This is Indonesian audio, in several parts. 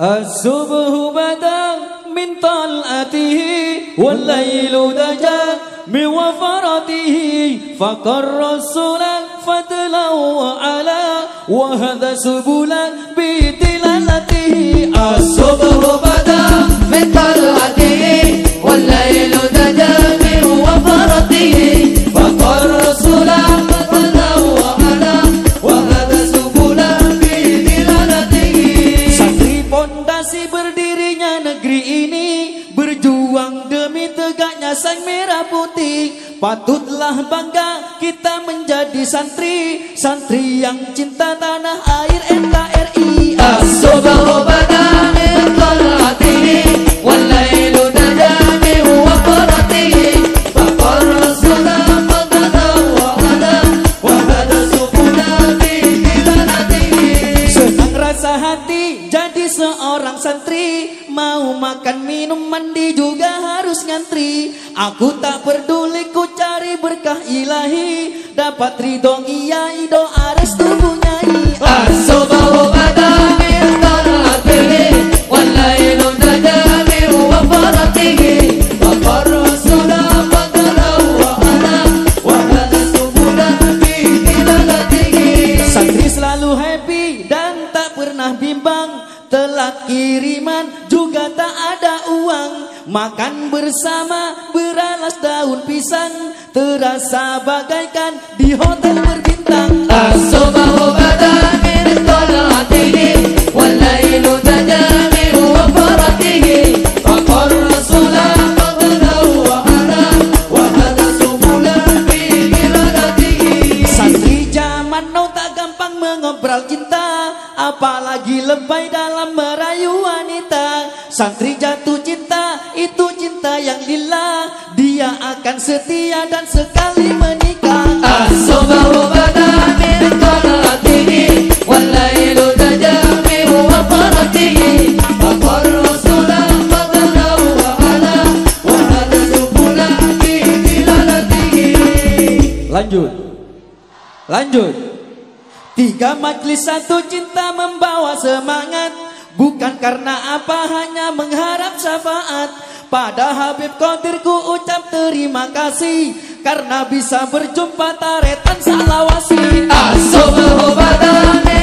الصبح بدأ من طلعته والليل دجا من وفرته فقر السنة فضلا وعلا وهذا سبلا بدلالته الصبح بدأ Patutlah bangga kita menjadi santri Santri yang cinta tanah air NKRI Asobalobat. Berkah ilahi. Dapat ridho iyai doa restu mengobrol cinta Apalagi lebay dalam merayu wanita. Santri jatuh cinta, itu cinta yang lila Dia akan setia dan sekali menikah. Asobah badan min qaratihi Walailu tajami wa tinggi Lanjut. Lanjut. Tiga majlis satu cinta membawa semangat. Bukan karena apa hanya mengharap syafaat. Pada Habib Qadir ku ucap terima kasih. Karena bisa berjumpa taretan salawasi. Asobhu badane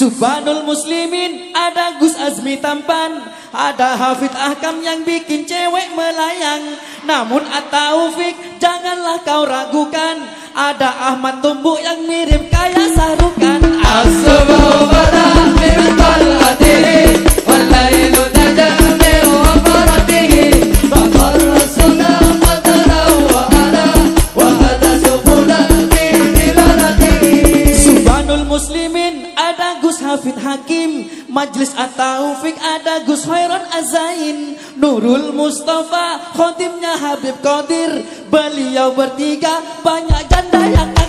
Subhanul muslimin Ada Gus Azmi tampan Ada Hafid Ahkam yang bikin cewek melayang. Namun Ataufik Janganlah kau ragukan. Ada Ahmad Tumbuk yang mirip kayak sarukan. As-Subuhu Bada Mimin Wallailu Majlis At-Taufik Ada Gus Khairon Azain Nurul Mustafa Khotimnya Habib Qadir. Beliau bertiga Banyak janda yang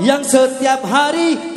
Yang setiap hari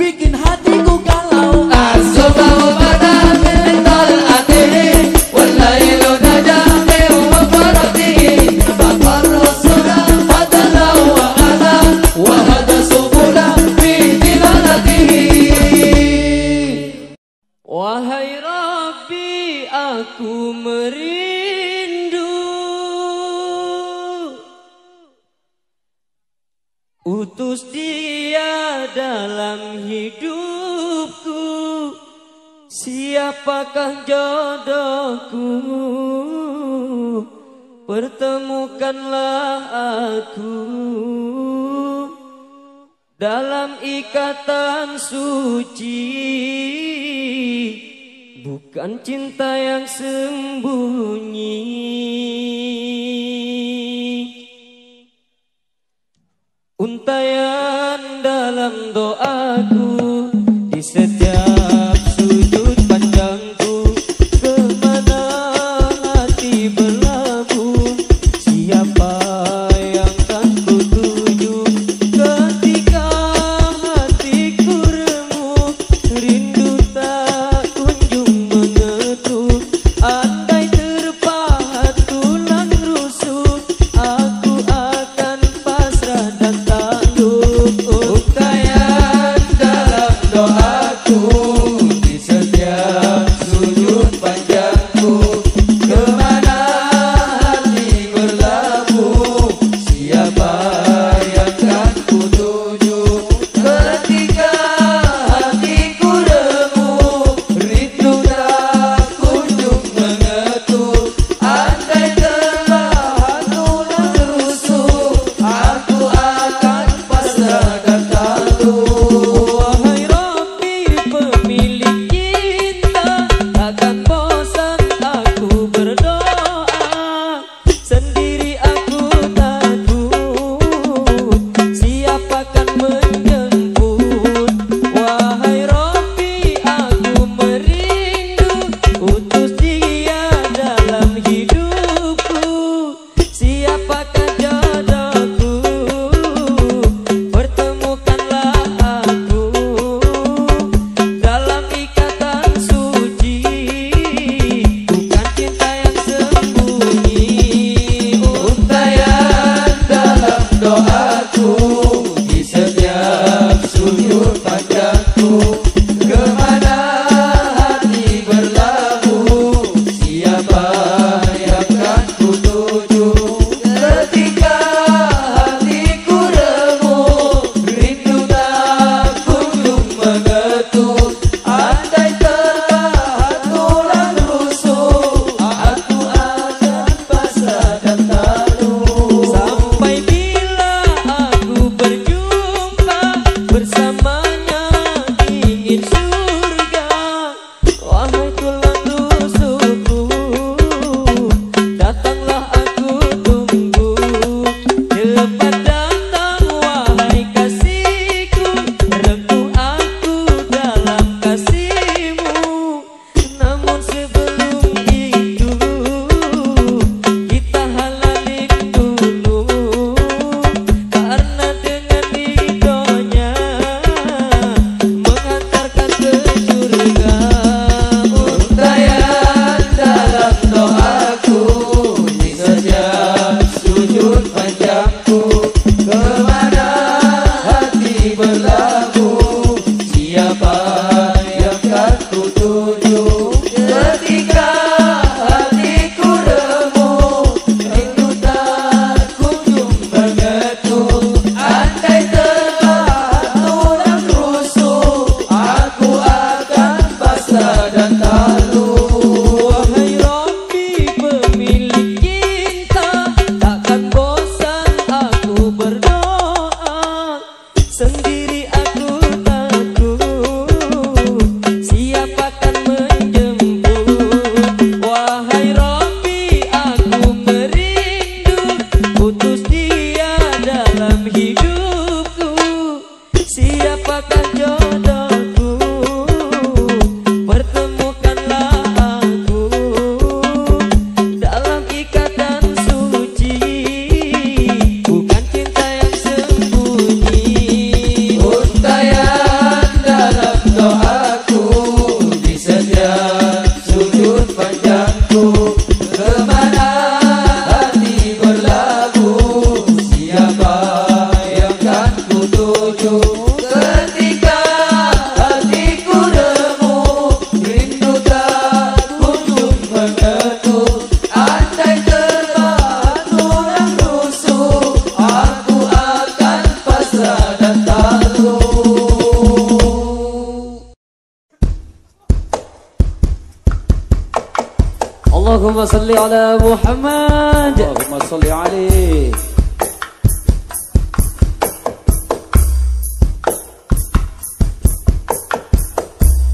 صل على محمد. اللهم صل عليه.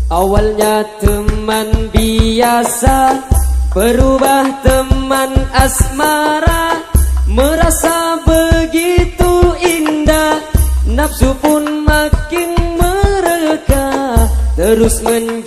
Awalnya teman biasa Berubah teman asmara. Merasa begitu indah Nafsu pun makin mereka. Terus men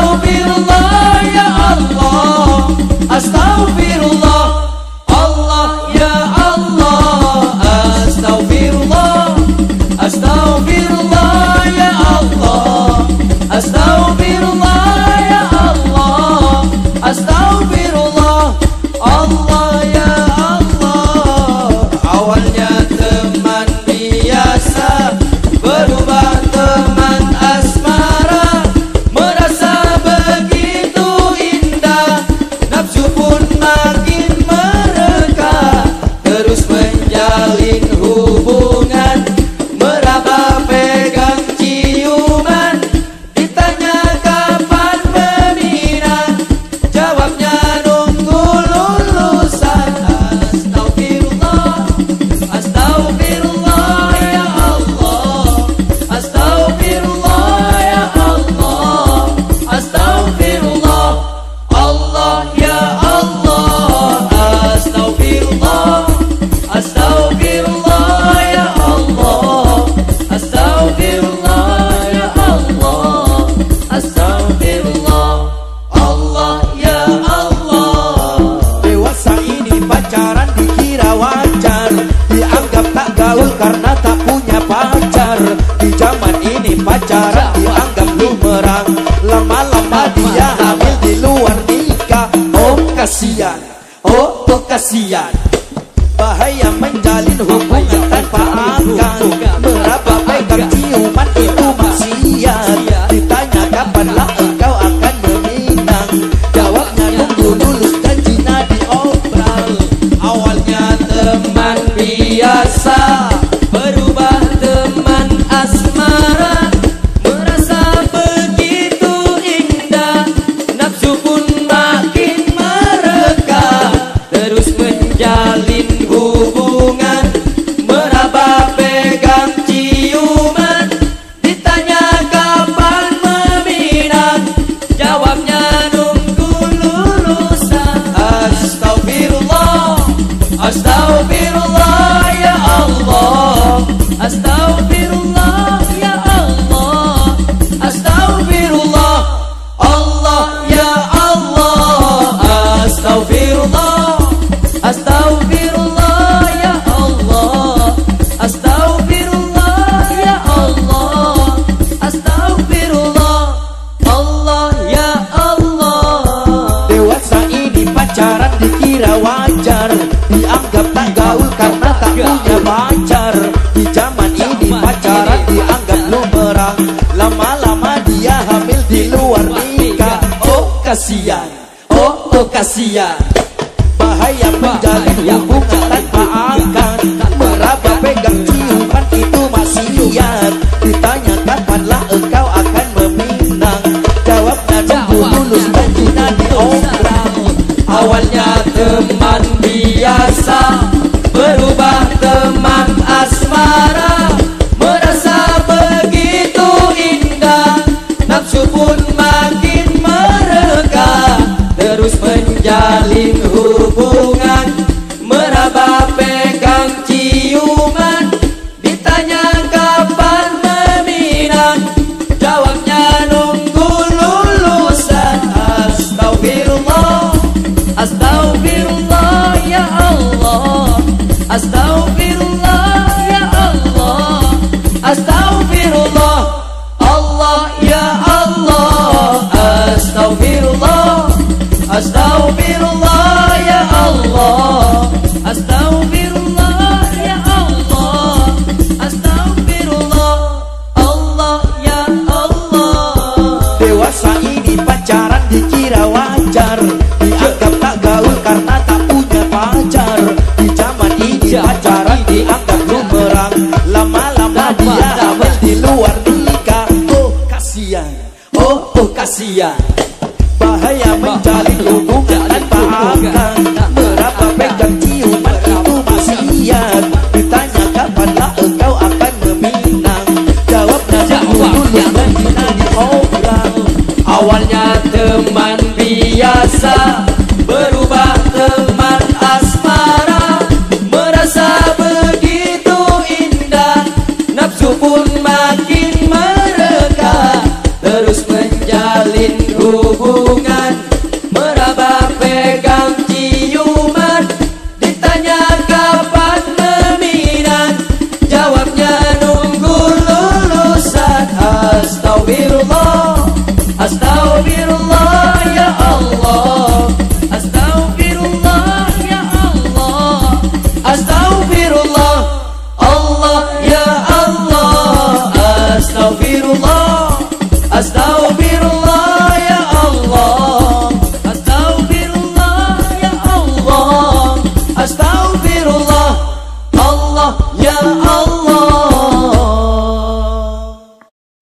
I'll be the love.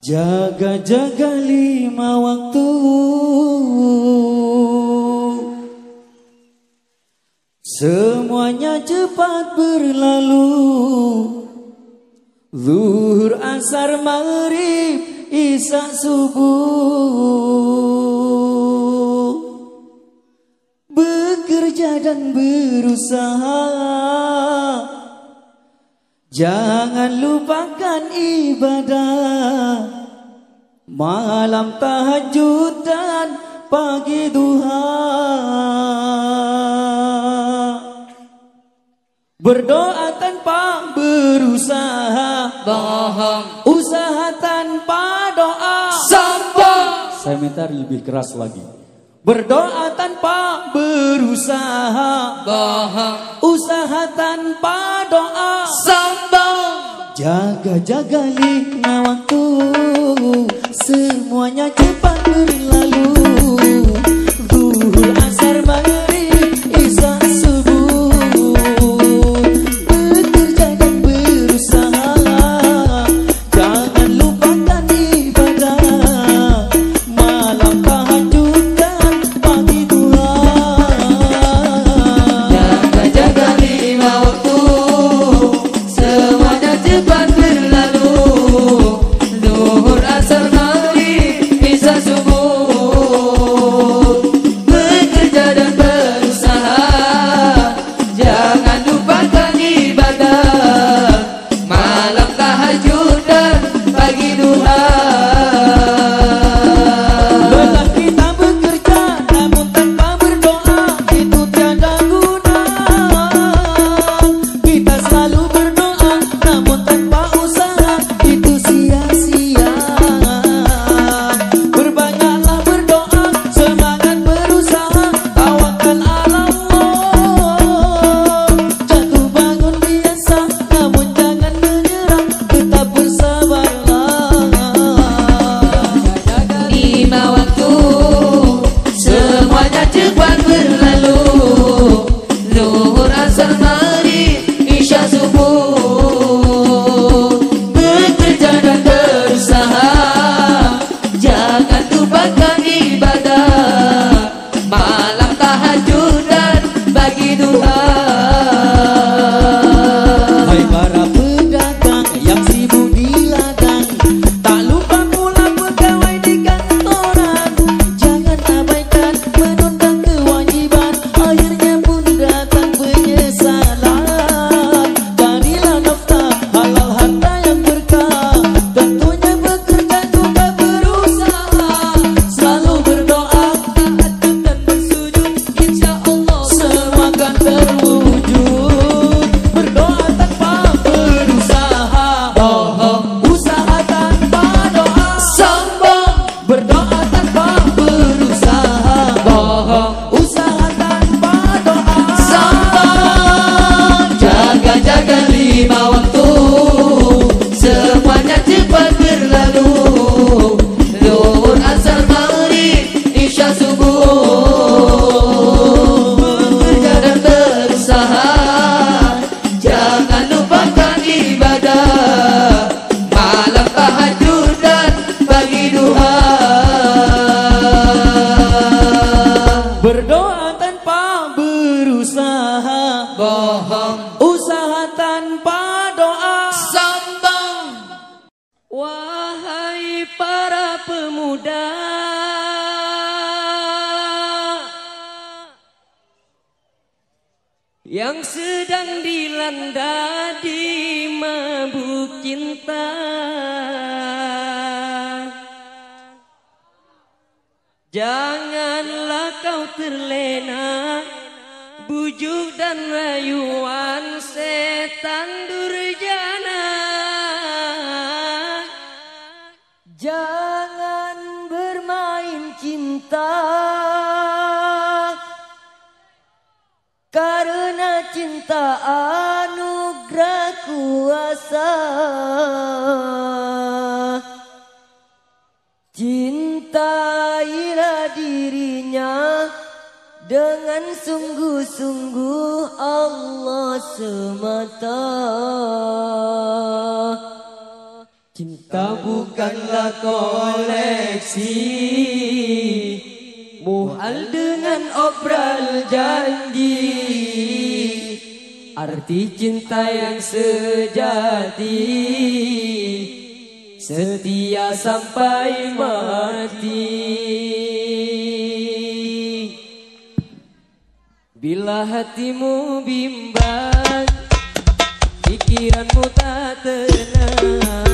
Jaga-jaga lima waktu. Semuanya cepat berlalu. Zuhur, asar, maghrib, isa subuh. Bekerja dan berusaha. Jangan lupakan ibadah. Malam tahajud dan pagi duha. Berdoa tanpa berusaha. Bohong. Usaha tanpa doa. Sombong. Saya minta lebih keras lagi. Berdoa tanpa berusaha. Bohong. Usaha tanpa doa. Sombong. Jaga-jaga lima waktu Semuanya cepat berlalu Duhul asar banget Rayuan setan durjana. Jangan bermain cinta. Karena cinta anugerah kuasa dengan sungguh-sungguh Allah semata. Cinta bukanlah koleksi. Muhal dengan obral janji. Arti cinta yang sejati. Setia sampai mati Bila hatimu bimbang Pikiranmu tak tenang.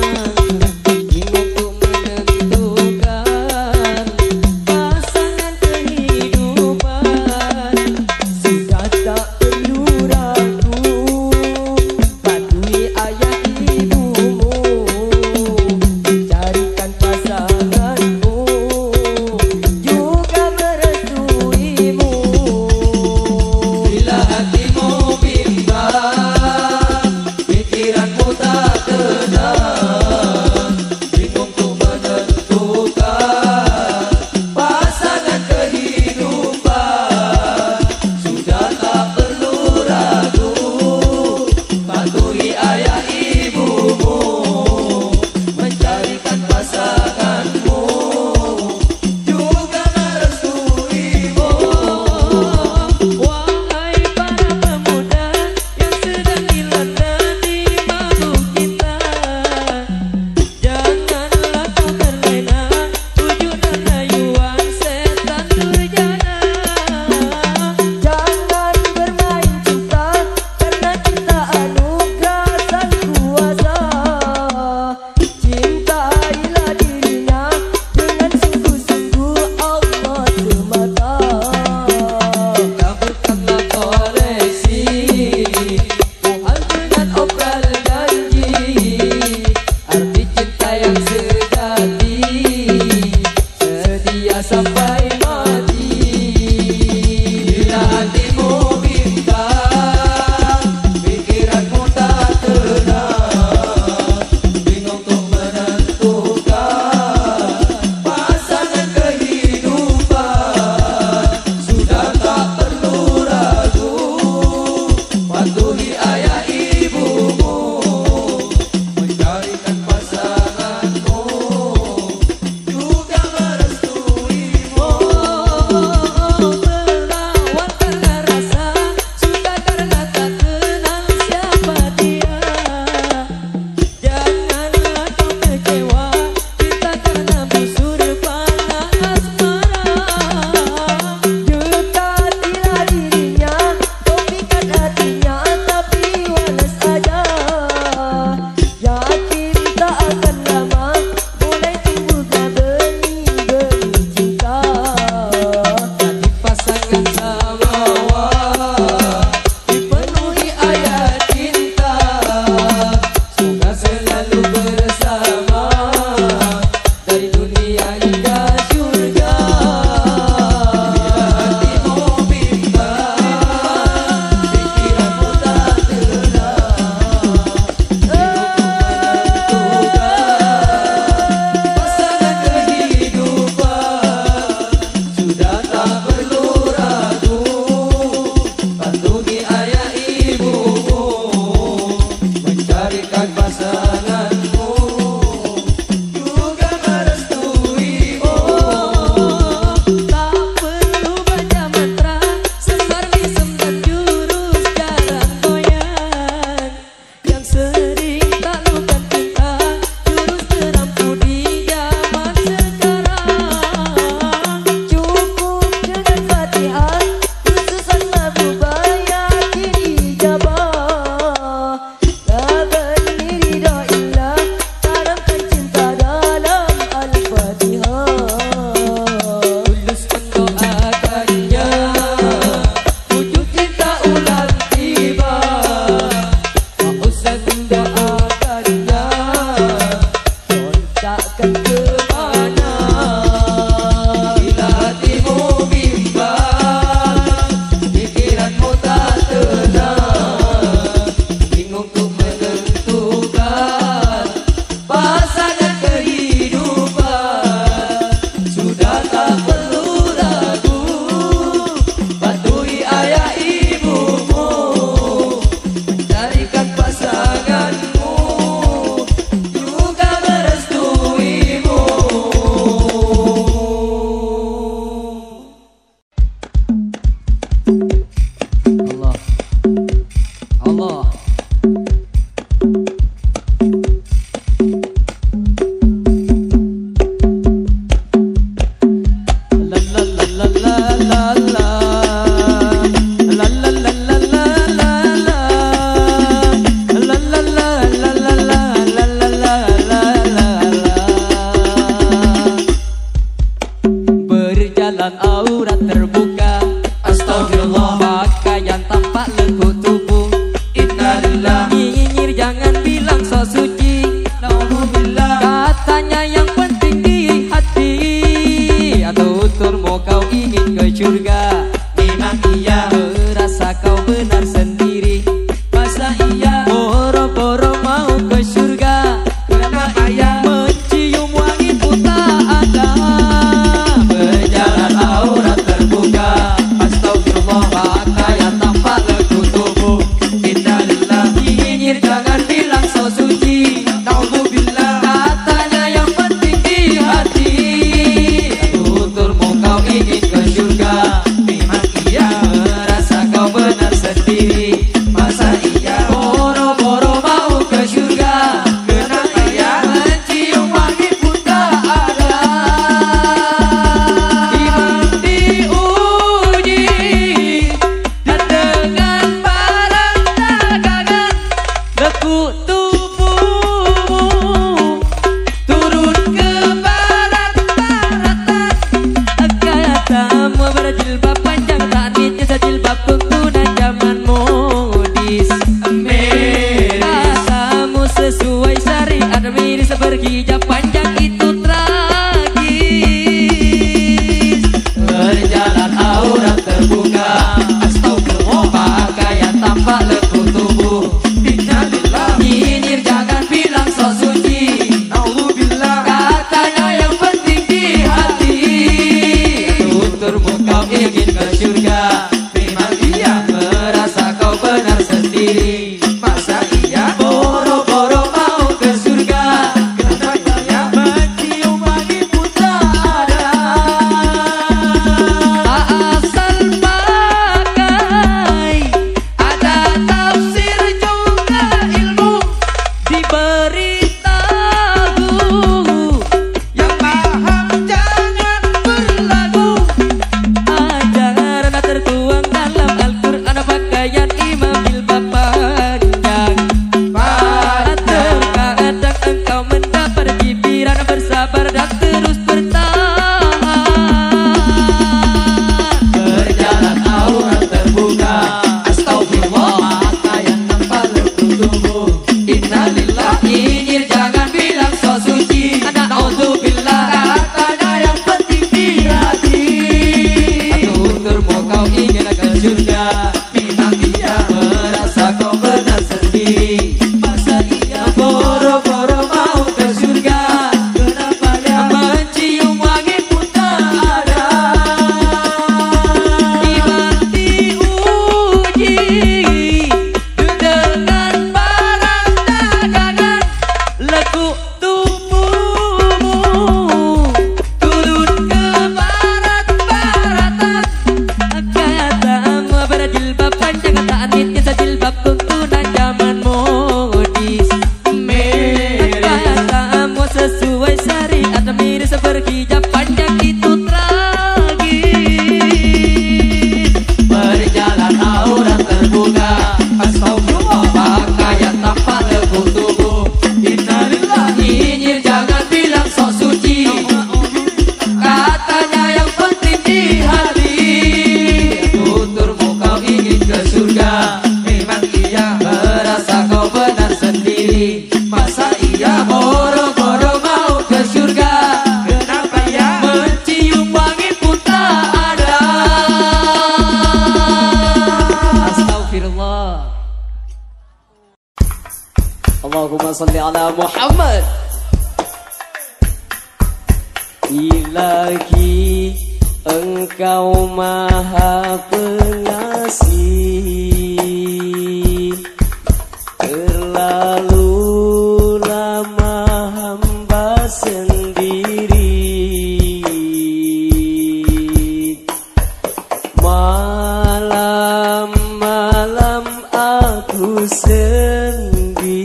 Sendiri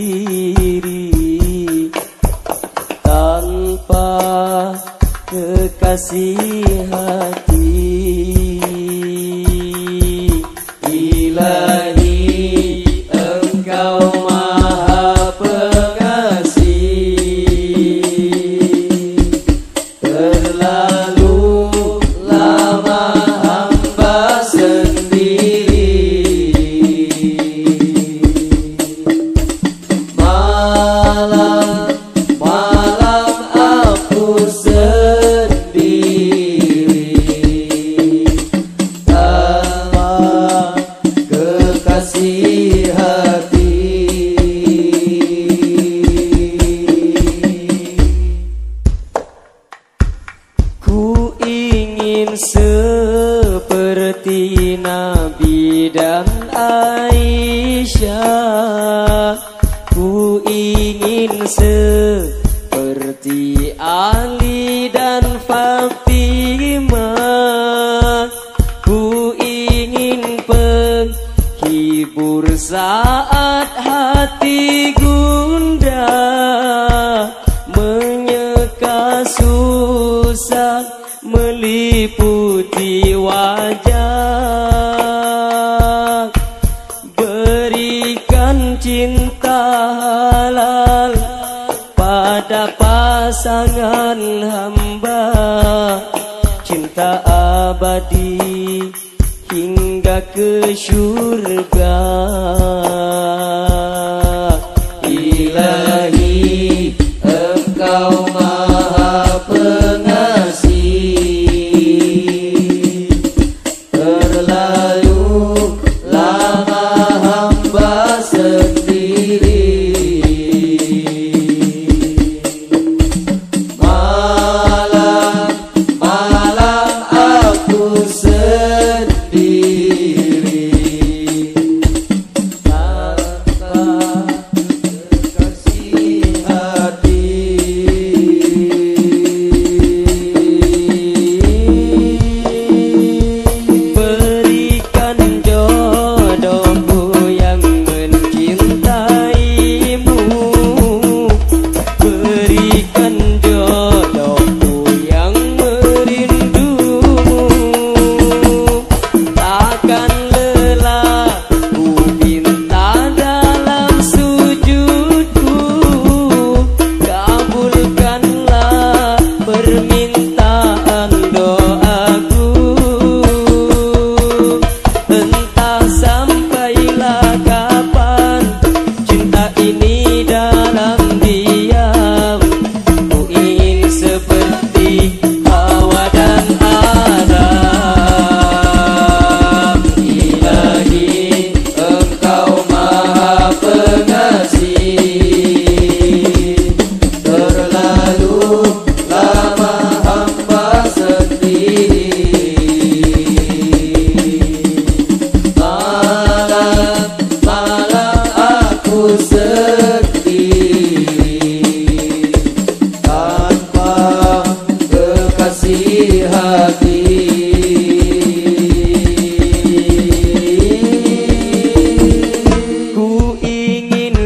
Tanpa kekasih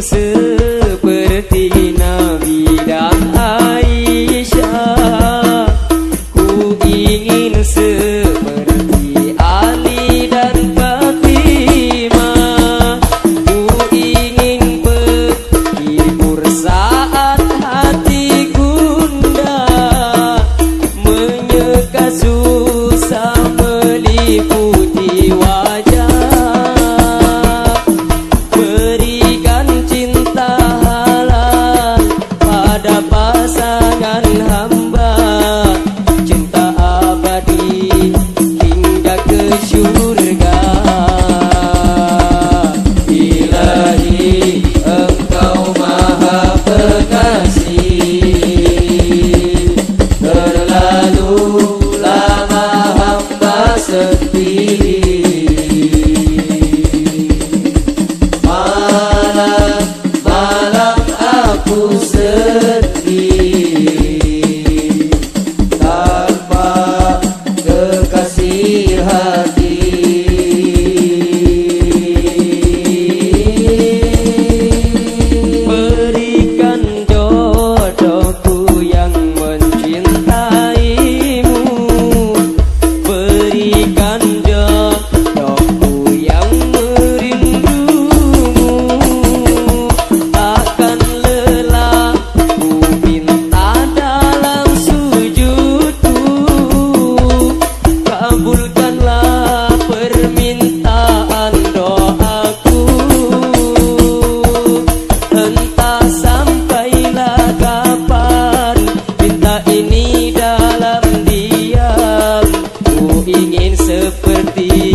See. ingin seperti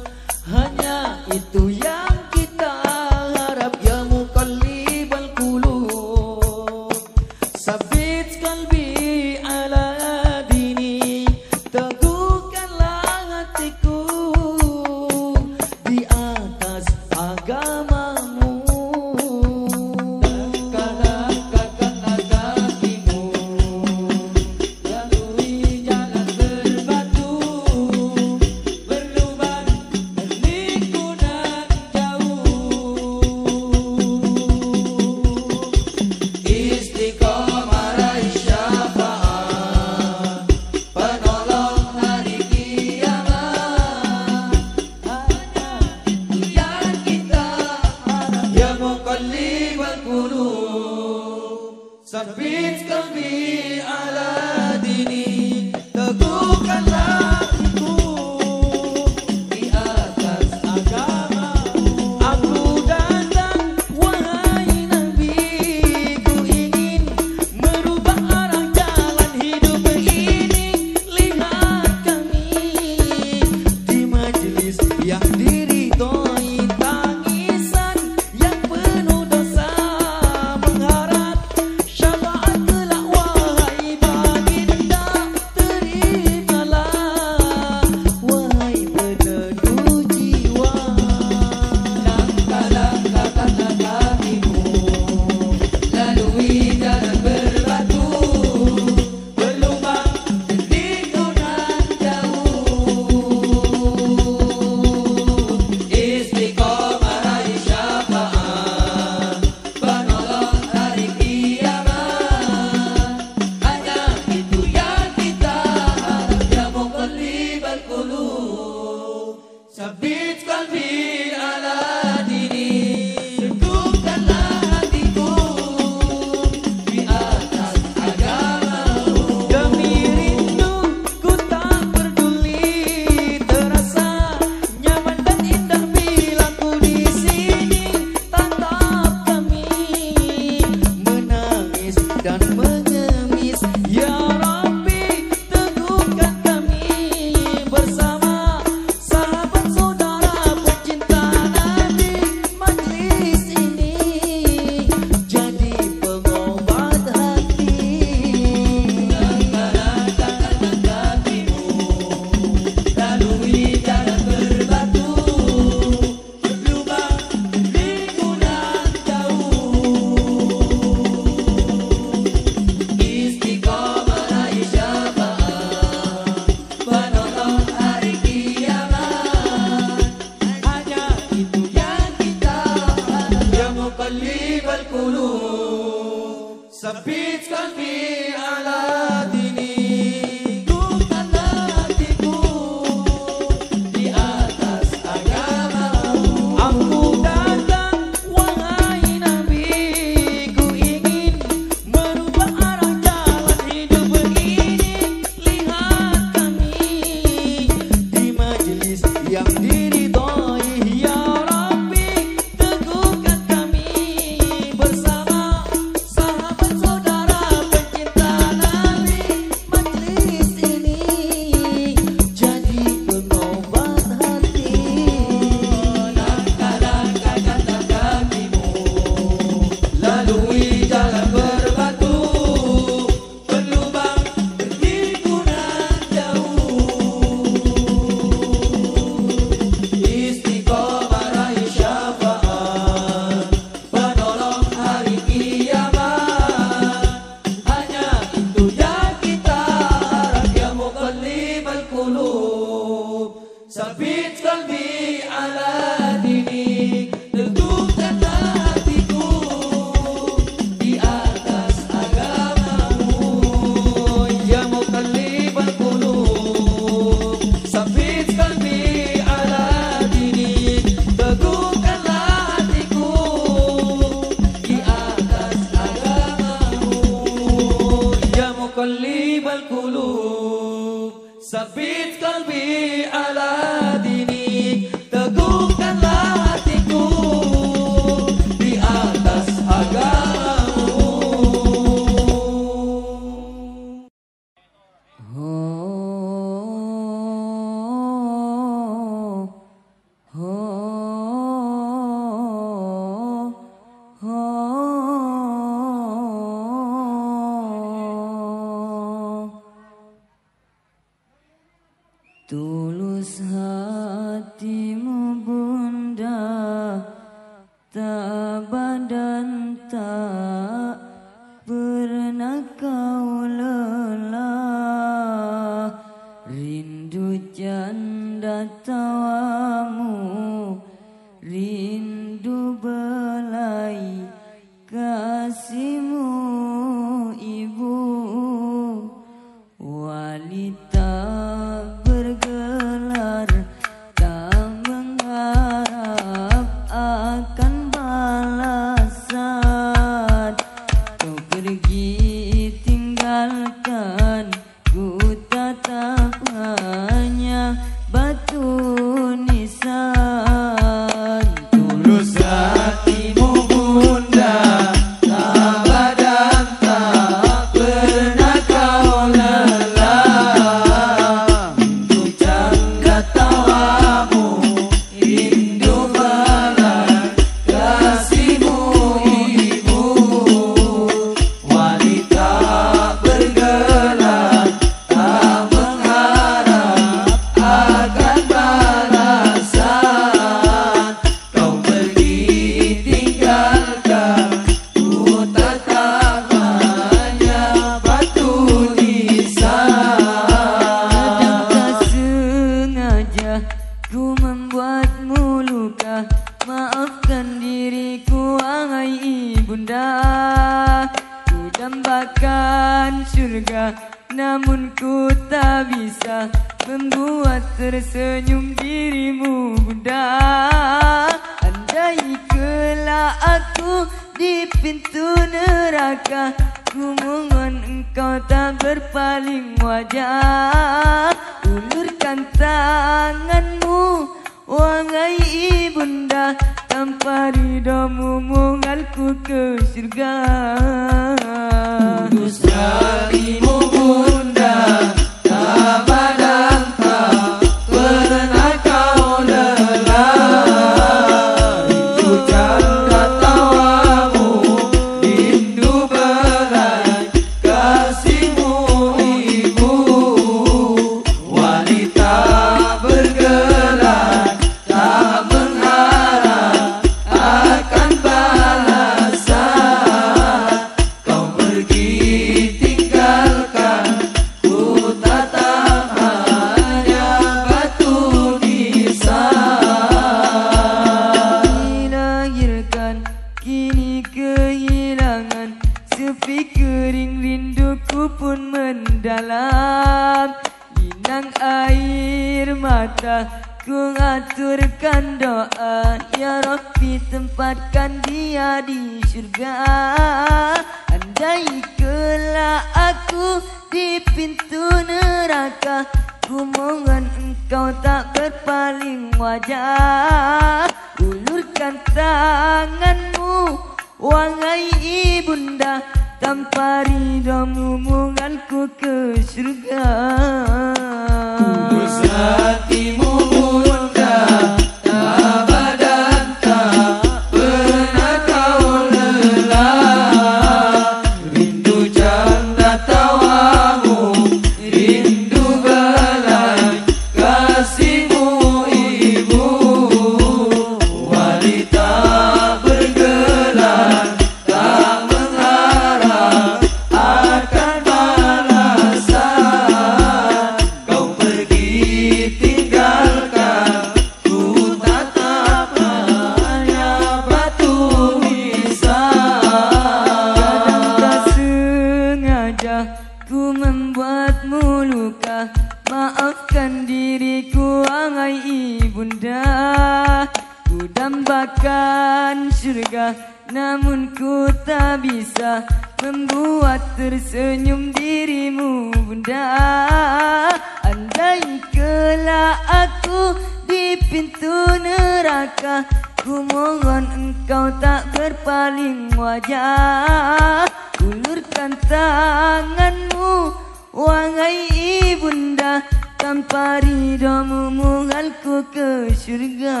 pintu neraka Ku mohon engkau tak berpaling wajah Ulurkan tanganmu Wahai ibunda Tanpa ridhamu muhalku ke syurga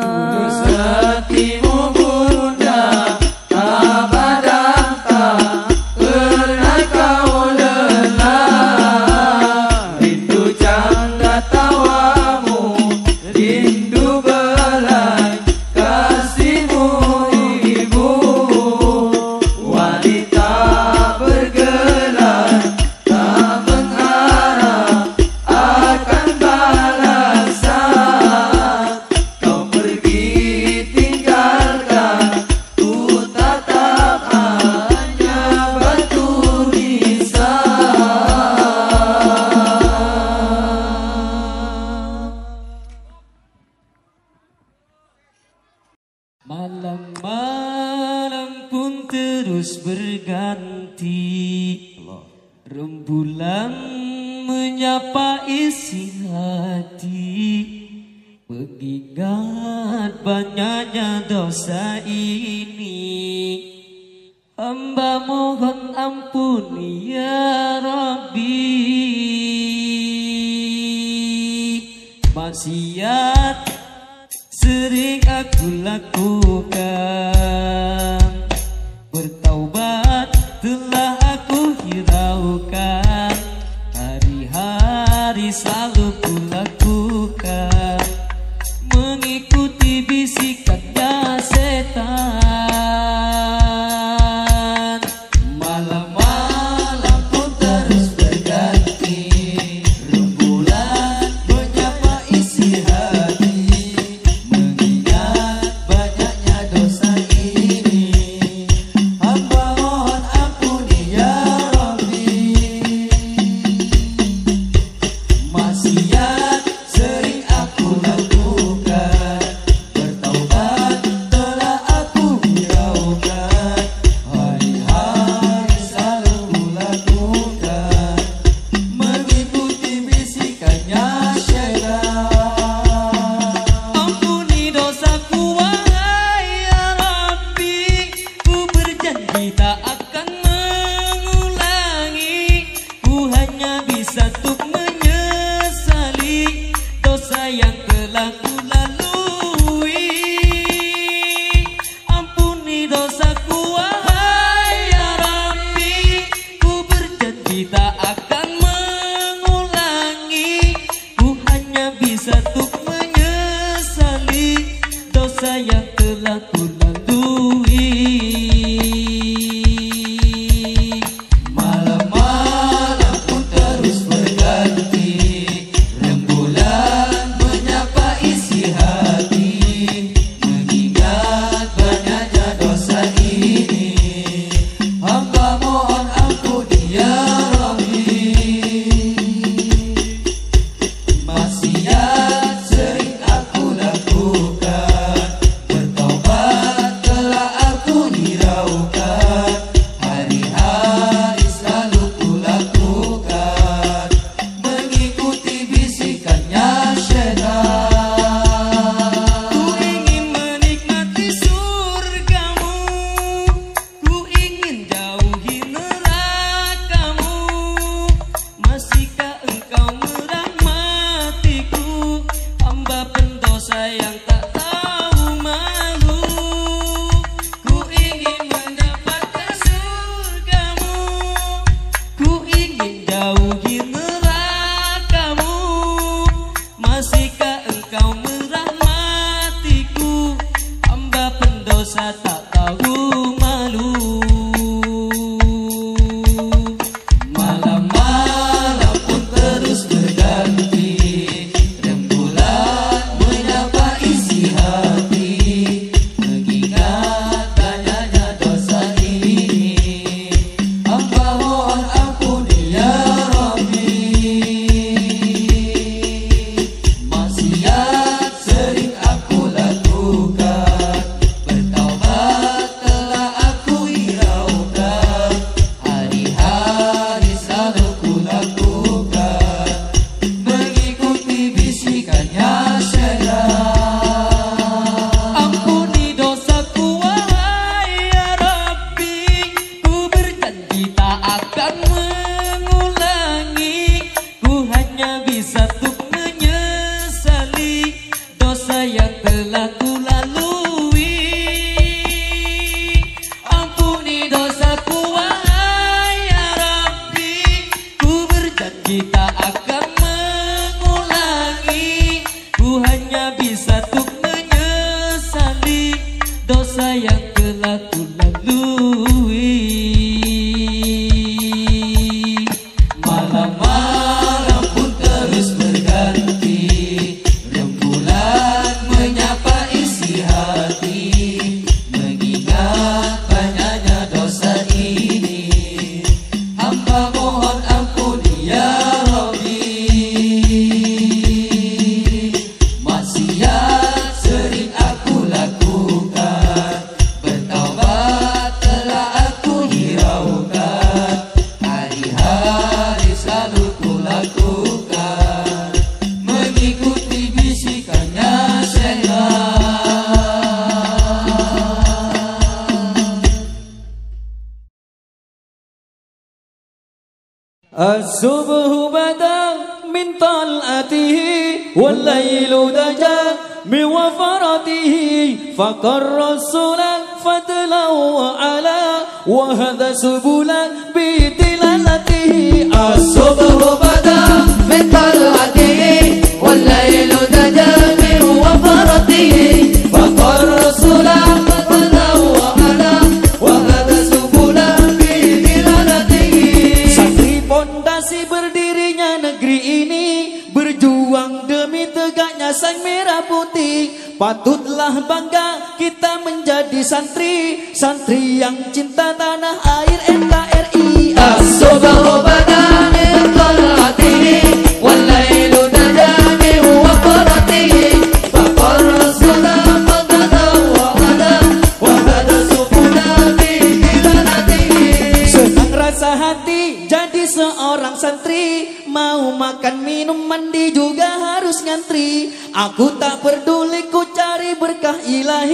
Tulus hatimu bunda tak. siapa isi hati? Mengingat banyaknya dosa ini. Hamba mohon ampuni ya Rabbi. Maksiat sering aku lakukan.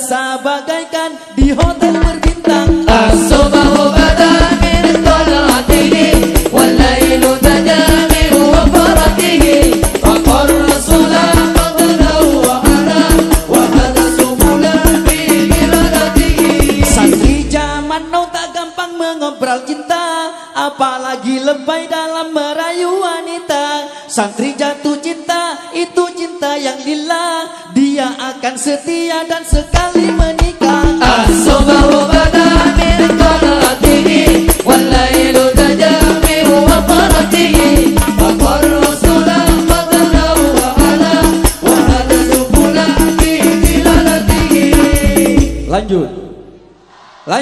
terasa bagaikan di hotel berbintang. Asobah badamir tolatihi Walailu tajamir wa faratihi. Fakor rasulah qadlahu wa ana. Wa hada sumula fi iradatihi Santri zaman now tak gampang mengobrol cinta. Apalagi lebay dalam merayu wanita. Santri jatuh cinta itu cinta yang lila Dia akan setia dan sekali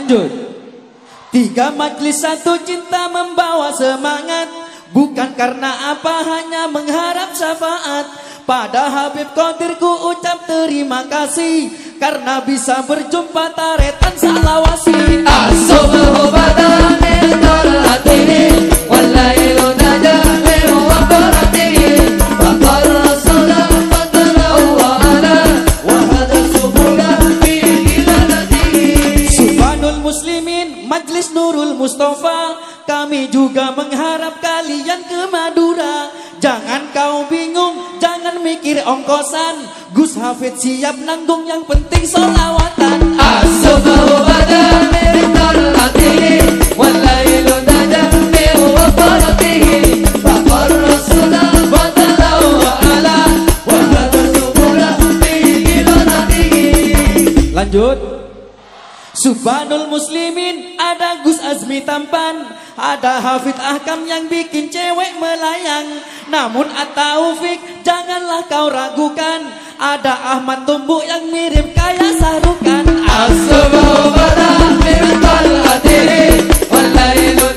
lanjut. Tiga majlis satu cinta membawa semangat. Bukan karena apa hanya mengharap syafaat. Pada Habib Qadir ku ucap terima kasih. Karena bisa berjumpa taretan salawasi. Assalamualaikum kau bingung Jangan mikir ongkosan. Gus Hafid siap nanggung Yang penting solawatan Walailu Lanjut. Subhanul Muslimin Ada Gus Azmi tampan Ada Hafid Ahkam yang bikin cewek melayang. Namun Ataufik Janganlah kau ragukan. Ada Ahmad Tumbuk yang mirip kayak sarukan. As-Subuh Badah Adiri Walailu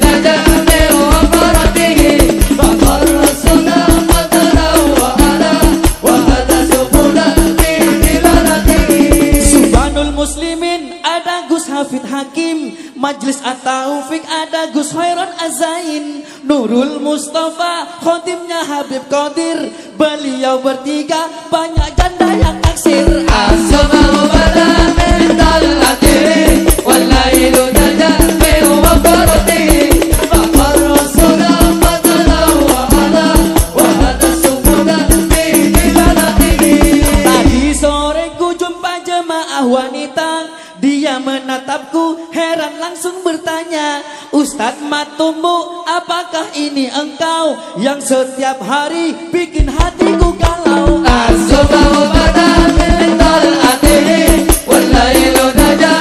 Hafid Hakim Majlis At-Taufik ada Gus Hoiron Azain Nurul Mustafa Khotimnya Habib Qadir. Beliau bertiga banyak janda yang taksir. Asal malu pada mental menatapku heran langsung bertanya Ustadz Matumbu apakah ini engkau yang setiap hari bikin hatiku galau? Asobah pada mental hati Wallahi lo najah